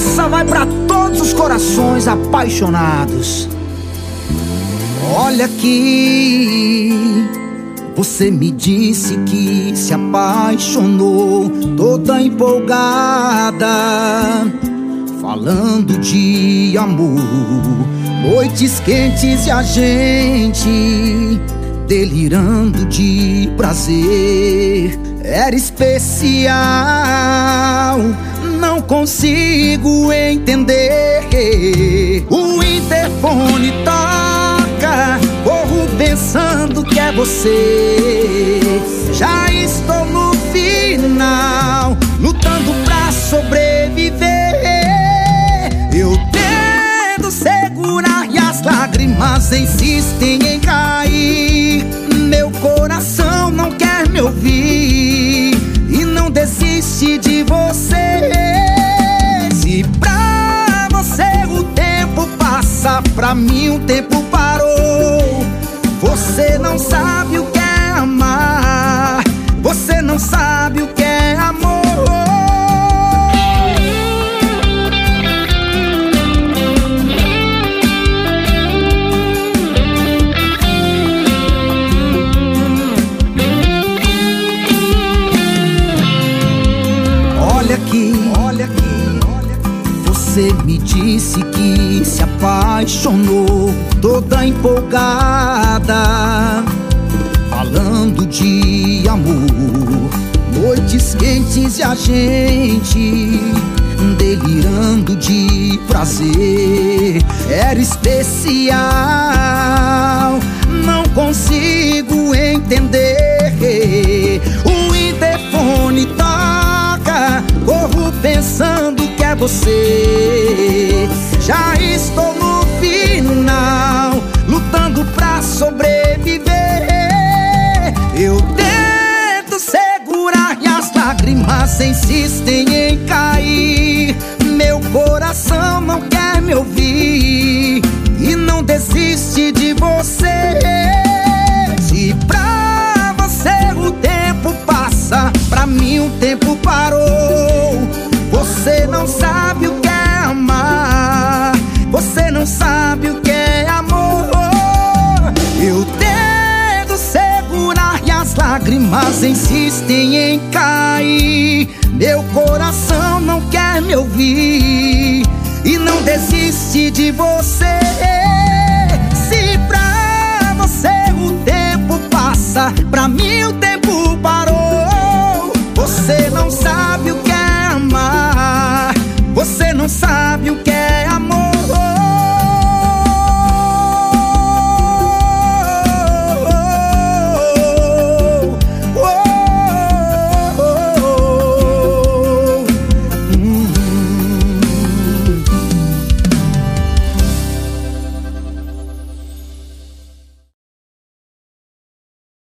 Essa vai para todos os corações apaixonados. Olha aqui, você me disse que se apaixonou, toda empolgada, falando de amor. Noites quentes e a gente delirando de prazer. Era especial, consigo entender. O interfone toca, corro pensando que é você. Já estou no final, lutando pra sobreviver. Eu tento segurar e as lágrimas insistem em cair. Meu coração não quer me ouvir passa, pra mim o tempo parou. Você não sabe Você me disse que se apaixonou, toda empolgada, falando de amor. Noites quentes e a gente delirando de prazer. Era especial, não consigo entender. Você. Já estou no final, lutando pra sobreviver. Eu tento segurar e as lágrimas insistem em cair. Meu coração não quer me ouvir e não desiste de você. Se pra você o tempo passa, pra mim o tempo segurar e as lágrimas insistem em cair. Meu coração não quer me ouvir e não desiste de você.